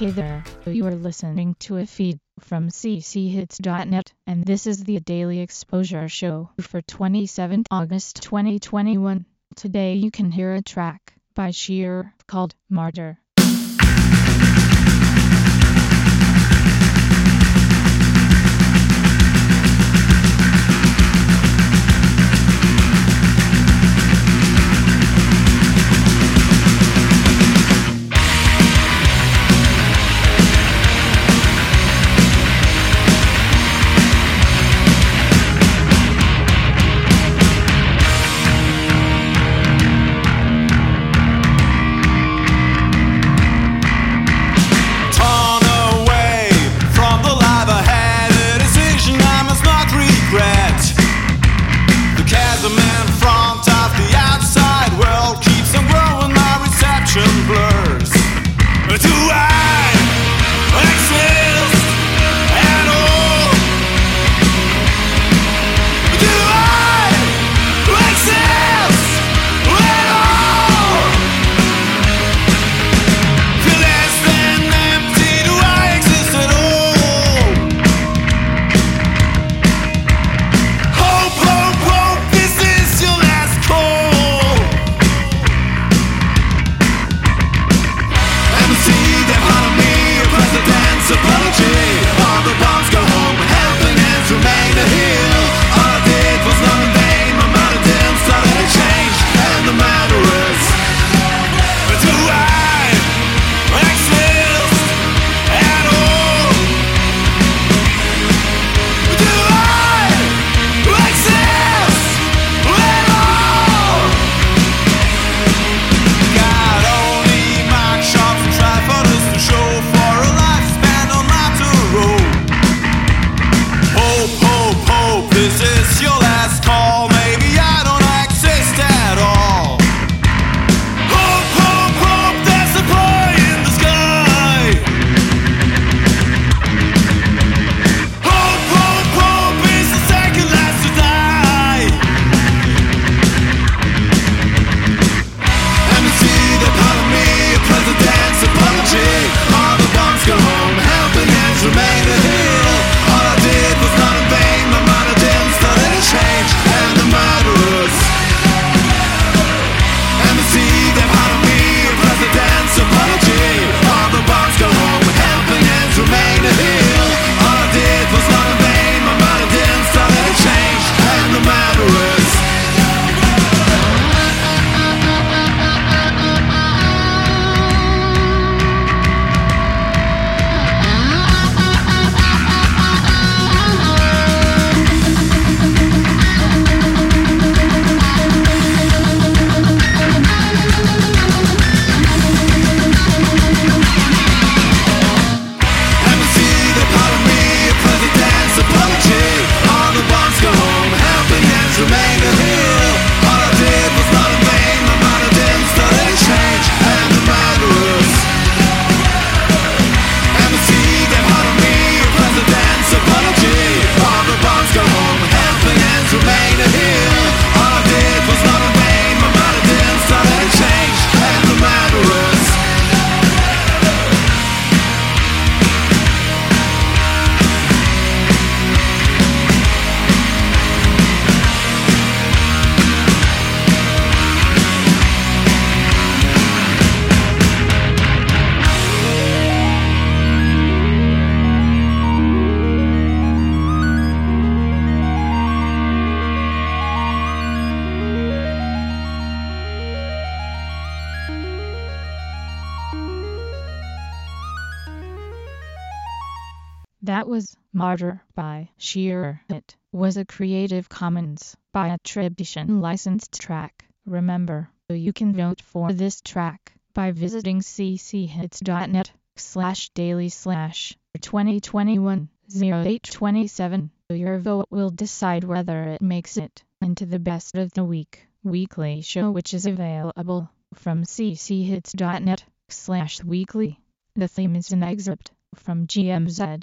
Hey there, you are listening to a feed from cchits.net, and this is the Daily Exposure Show for 27th August 2021. Today you can hear a track by Sheer called Martyr. That was Martyr by sheer. It was a Creative Commons by attribution licensed track. Remember, you can vote for this track by visiting cchits.net slash daily slash 2021 0827. Your vote will decide whether it makes it into the best of the week weekly show which is available from cchits.net slash weekly. The theme is an excerpt from GMZ